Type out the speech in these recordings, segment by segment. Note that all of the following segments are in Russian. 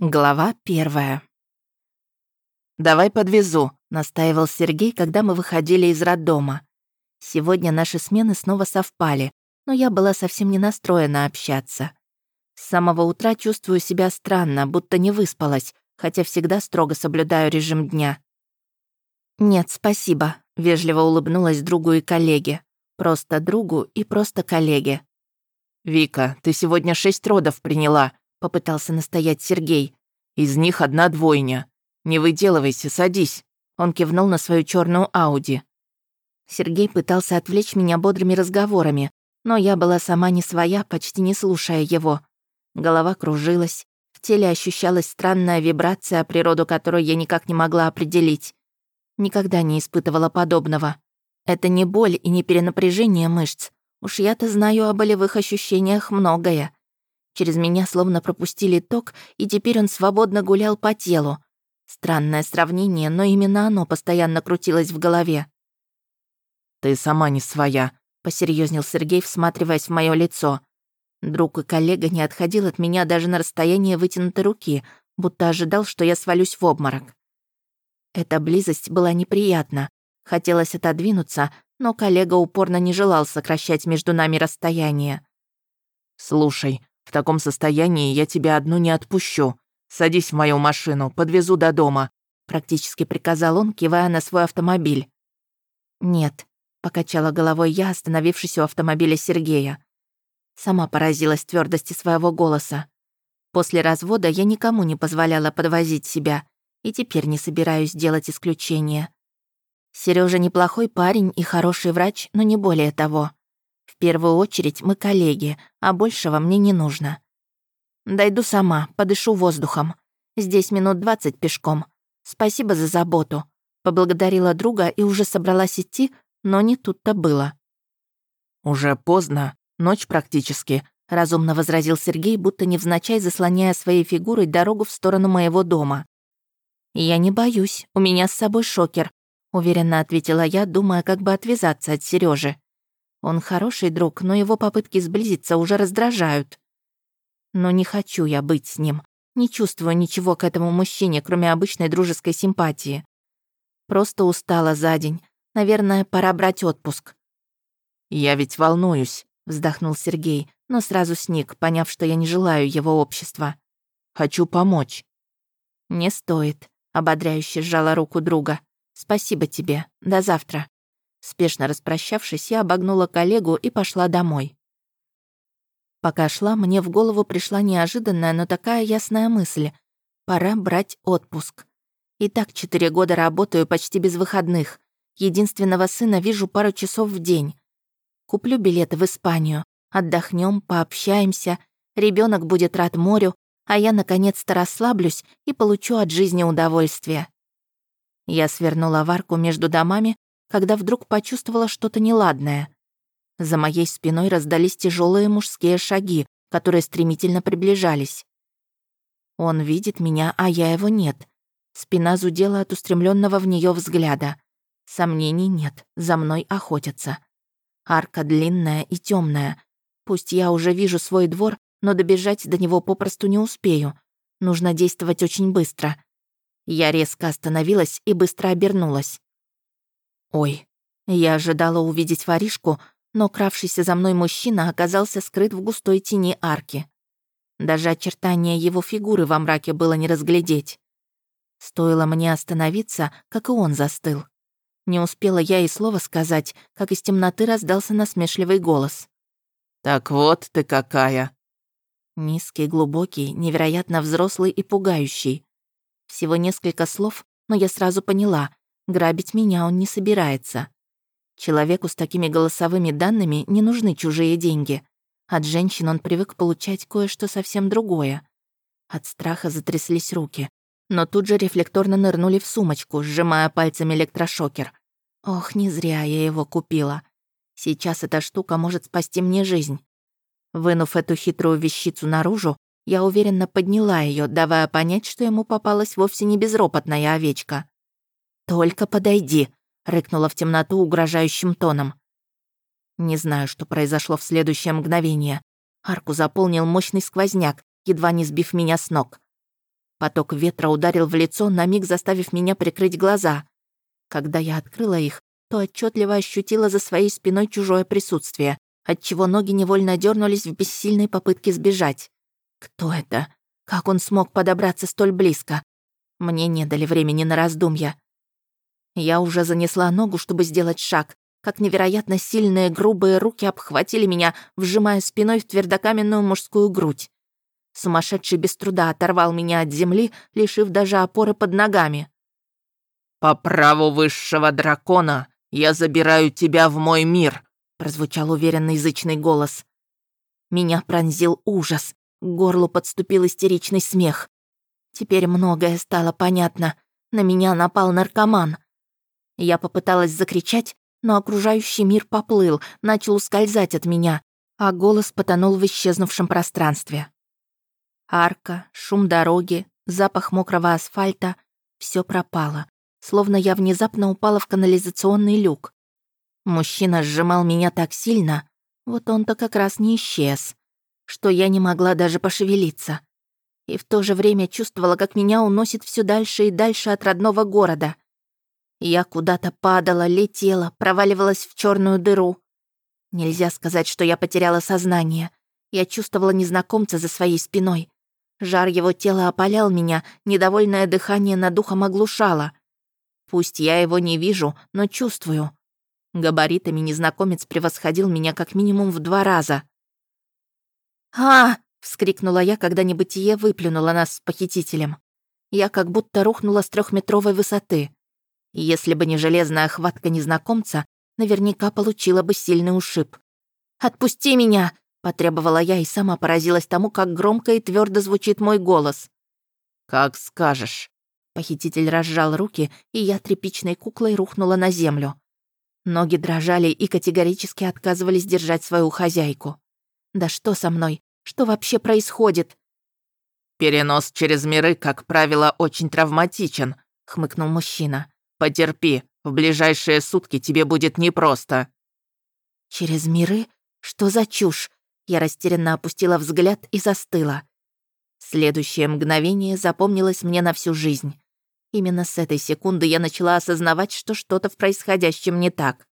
Глава первая. «Давай подвезу», — настаивал Сергей, когда мы выходили из роддома. Сегодня наши смены снова совпали, но я была совсем не настроена общаться. С самого утра чувствую себя странно, будто не выспалась, хотя всегда строго соблюдаю режим дня. «Нет, спасибо», — вежливо улыбнулась другу и коллеге. Просто другу и просто коллеге. «Вика, ты сегодня шесть родов приняла», — попытался настоять Сергей. «Из них одна двойня. Не выделывайся, садись». Он кивнул на свою черную Ауди. Сергей пытался отвлечь меня бодрыми разговорами, но я была сама не своя, почти не слушая его. Голова кружилась, в теле ощущалась странная вибрация, природу которой я никак не могла определить. Никогда не испытывала подобного. Это не боль и не перенапряжение мышц. Уж я-то знаю о болевых ощущениях многое. Через меня словно пропустили ток, и теперь он свободно гулял по телу. Странное сравнение, но именно оно постоянно крутилось в голове. «Ты сама не своя», — посерьезнел Сергей, всматриваясь в мое лицо. Друг и коллега не отходил от меня даже на расстояние вытянутой руки, будто ожидал, что я свалюсь в обморок. Эта близость была неприятна. Хотелось отодвинуться, но коллега упорно не желал сокращать между нами расстояние. «Слушай, в таком состоянии я тебя одну не отпущу. Садись в мою машину, подвезу до дома», практически приказал он, кивая на свой автомобиль. «Нет», — покачала головой я, остановившись у автомобиля Сергея. Сама поразилась твердости своего голоса. После развода я никому не позволяла подвозить себя, и теперь не собираюсь делать исключения. Сережа неплохой парень и хороший врач, но не более того. В первую очередь мы коллеги, а большего мне не нужно. Дойду сама, подышу воздухом. Здесь минут двадцать пешком. Спасибо за заботу. Поблагодарила друга и уже собралась идти, но не тут-то было. «Уже поздно, ночь практически», — разумно возразил Сергей, будто невзначай заслоняя своей фигурой дорогу в сторону моего дома. «Я не боюсь, у меня с собой шокер», — уверенно ответила я, думая, как бы отвязаться от Сережи. Он хороший друг, но его попытки сблизиться уже раздражают. Но не хочу я быть с ним. Не чувствую ничего к этому мужчине, кроме обычной дружеской симпатии. Просто устала за день. Наверное, пора брать отпуск. «Я ведь волнуюсь», — вздохнул Сергей, но сразу сник, поняв, что я не желаю его общества. «Хочу помочь». «Не стоит», — ободряюще сжала руку друга. «Спасибо тебе. До завтра». Спешно распрощавшись, я обогнула коллегу и пошла домой. Пока шла, мне в голову пришла неожиданная, но такая ясная мысль. Пора брать отпуск. И так четыре года работаю почти без выходных. Единственного сына вижу пару часов в день. Куплю билеты в Испанию. Отдохнем, пообщаемся. Ребенок будет рад морю, а я наконец-то расслаблюсь и получу от жизни удовольствие. Я свернула в арку между домами когда вдруг почувствовала что-то неладное. За моей спиной раздались тяжелые мужские шаги, которые стремительно приближались. Он видит меня, а я его нет. Спина зудела от устремленного в нее взгляда. Сомнений нет, за мной охотятся. Арка длинная и темная. Пусть я уже вижу свой двор, но добежать до него попросту не успею. Нужно действовать очень быстро. Я резко остановилась и быстро обернулась. Ой, я ожидала увидеть воришку, но кравшийся за мной мужчина оказался скрыт в густой тени арки. Даже очертания его фигуры во мраке было не разглядеть. Стоило мне остановиться, как и он застыл. Не успела я и слова сказать, как из темноты раздался насмешливый голос. «Так вот ты какая!» Низкий, глубокий, невероятно взрослый и пугающий. Всего несколько слов, но я сразу поняла, Грабить меня он не собирается. Человеку с такими голосовыми данными не нужны чужие деньги. От женщин он привык получать кое-что совсем другое. От страха затряслись руки, но тут же рефлекторно нырнули в сумочку, сжимая пальцами электрошокер. Ох, не зря я его купила. Сейчас эта штука может спасти мне жизнь. Вынув эту хитрую вещицу наружу, я уверенно подняла ее, давая понять, что ему попалась вовсе не безропотная овечка. «Только подойди», — рыкнула в темноту угрожающим тоном. Не знаю, что произошло в следующее мгновение. Арку заполнил мощный сквозняк, едва не сбив меня с ног. Поток ветра ударил в лицо, на миг заставив меня прикрыть глаза. Когда я открыла их, то отчетливо ощутила за своей спиной чужое присутствие, отчего ноги невольно дернулись в бессильной попытке сбежать. Кто это? Как он смог подобраться столь близко? Мне не дали времени на раздумья. Я уже занесла ногу, чтобы сделать шаг, как невероятно сильные грубые руки обхватили меня, вжимая спиной в твердокаменную мужскую грудь. Сумасшедший без труда оторвал меня от земли, лишив даже опоры под ногами. «По праву высшего дракона я забираю тебя в мой мир», прозвучал уверенный язычный голос. Меня пронзил ужас, к горлу подступил истеричный смех. Теперь многое стало понятно. На меня напал наркоман. Я попыталась закричать, но окружающий мир поплыл, начал ускользать от меня, а голос потонул в исчезнувшем пространстве. Арка, шум дороги, запах мокрого асфальта — все пропало, словно я внезапно упала в канализационный люк. Мужчина сжимал меня так сильно, вот он-то как раз не исчез, что я не могла даже пошевелиться. И в то же время чувствовала, как меня уносит все дальше и дальше от родного города — я куда-то падала, летела, проваливалась в черную дыру. Нельзя сказать, что я потеряла сознание. Я чувствовала незнакомца за своей спиной. Жар его тела опалял меня, недовольное дыхание над духом оглушало. Пусть я его не вижу, но чувствую. Габаритами незнакомец превосходил меня как минимум в два раза. «А!» — вскрикнула я, когда небытие выплюнуло нас с похитителем. Я как будто рухнула с трехметровой высоты. Если бы не железная хватка незнакомца, наверняка получила бы сильный ушиб. «Отпусти меня!» — потребовала я и сама поразилась тому, как громко и твердо звучит мой голос. «Как скажешь». Похититель разжал руки, и я тряпичной куклой рухнула на землю. Ноги дрожали и категорически отказывались держать свою хозяйку. «Да что со мной? Что вообще происходит?» «Перенос через миры, как правило, очень травматичен», — хмыкнул мужчина. Потерпи, в ближайшие сутки тебе будет непросто». «Через миры? Что за чушь?» Я растерянно опустила взгляд и застыла. Следующее мгновение запомнилось мне на всю жизнь. Именно с этой секунды я начала осознавать, что что-то в происходящем не так.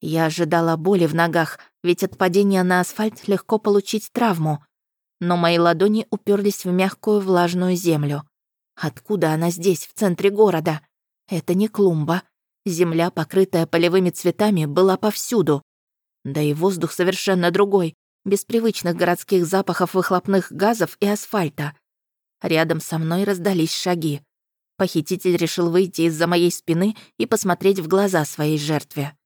Я ожидала боли в ногах, ведь от падения на асфальт легко получить травму. Но мои ладони уперлись в мягкую влажную землю. Откуда она здесь, в центре города? Это не клумба. Земля, покрытая полевыми цветами, была повсюду. Да и воздух совершенно другой, без привычных городских запахов выхлопных газов и асфальта. Рядом со мной раздались шаги. Похититель решил выйти из-за моей спины и посмотреть в глаза своей жертве.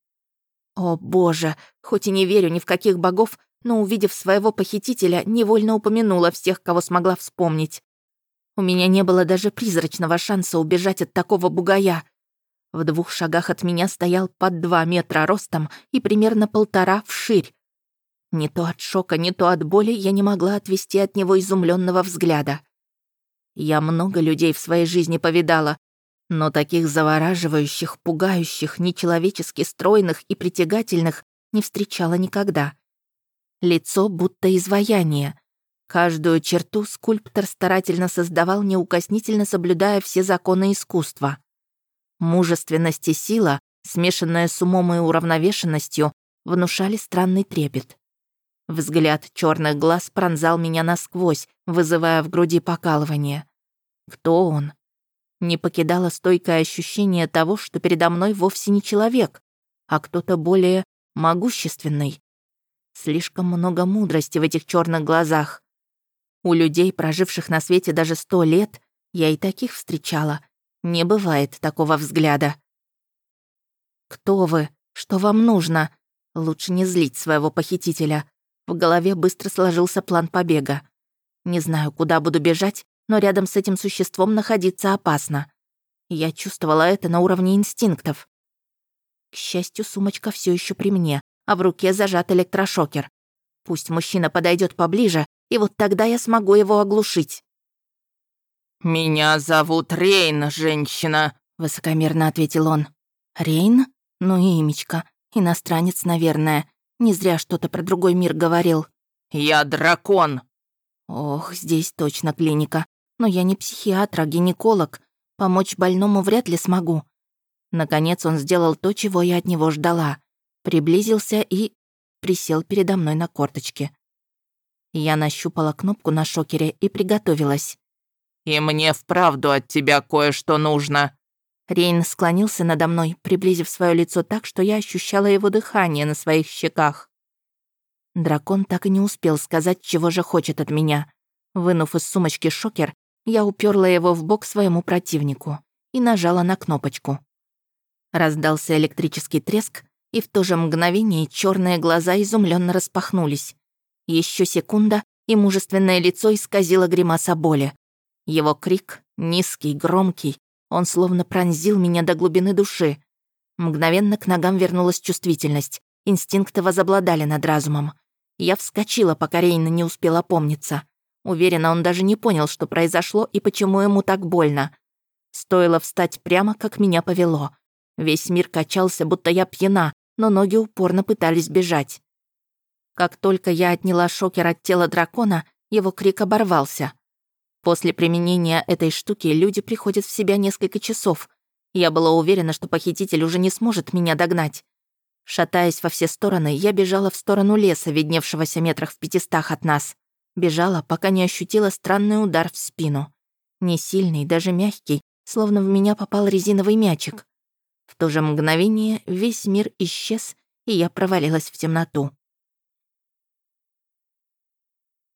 О боже, хоть и не верю ни в каких богов, но увидев своего похитителя, невольно упомянула всех, кого смогла вспомнить. У меня не было даже призрачного шанса убежать от такого бугая. В двух шагах от меня стоял под два метра ростом и примерно полтора вширь. Не то от шока, не то от боли я не могла отвести от него изумленного взгляда. Я много людей в своей жизни повидала, но таких завораживающих, пугающих, нечеловечески стройных и притягательных не встречала никогда. Лицо будто изваяние, Каждую черту скульптор старательно создавал, неукоснительно соблюдая все законы искусства. Мужественность и сила, смешанная с умом и уравновешенностью, внушали странный трепет. Взгляд черных глаз пронзал меня насквозь, вызывая в груди покалывание. Кто он? Не покидало стойкое ощущение того, что передо мной вовсе не человек, а кто-то более могущественный. Слишком много мудрости в этих черных глазах. У людей, проживших на свете даже сто лет, я и таких встречала. Не бывает такого взгляда. «Кто вы? Что вам нужно?» Лучше не злить своего похитителя. В голове быстро сложился план побега. Не знаю, куда буду бежать, но рядом с этим существом находиться опасно. Я чувствовала это на уровне инстинктов. К счастью, сумочка все еще при мне, а в руке зажат электрошокер. Пусть мужчина подойдет поближе, и вот тогда я смогу его оглушить». «Меня зовут Рейн, женщина», — высокомерно ответил он. «Рейн? Ну и имечко. Иностранец, наверное. Не зря что-то про другой мир говорил». «Я дракон». Ох, здесь точно клиника. Но я не психиатр, а гинеколог. Помочь больному вряд ли смогу. Наконец он сделал то, чего я от него ждала. Приблизился и присел передо мной на корточке. Я нащупала кнопку на шокере и приготовилась. «И мне вправду от тебя кое-что нужно». Рейн склонился надо мной, приблизив свое лицо так, что я ощущала его дыхание на своих щеках. Дракон так и не успел сказать, чего же хочет от меня. Вынув из сумочки шокер, я уперла его в бок своему противнику и нажала на кнопочку. Раздался электрический треск, и в то же мгновение черные глаза изумленно распахнулись. Еще секунда, и мужественное лицо исказило гримаса боли. Его крик, низкий, громкий, он словно пронзил меня до глубины души. Мгновенно к ногам вернулась чувствительность. Инстинкты возобладали над разумом. Я вскочила, пока Рейна не успела помниться. Уверена, он даже не понял, что произошло и почему ему так больно. Стоило встать прямо, как меня повело. Весь мир качался, будто я пьяна, но ноги упорно пытались бежать. Как только я отняла шокер от тела дракона, его крик оборвался. После применения этой штуки люди приходят в себя несколько часов. Я была уверена, что похититель уже не сможет меня догнать. Шатаясь во все стороны, я бежала в сторону леса, видневшегося метрах в пятистах от нас. Бежала, пока не ощутила странный удар в спину. Не сильный, даже мягкий, словно в меня попал резиновый мячик. В то же мгновение весь мир исчез, и я провалилась в темноту.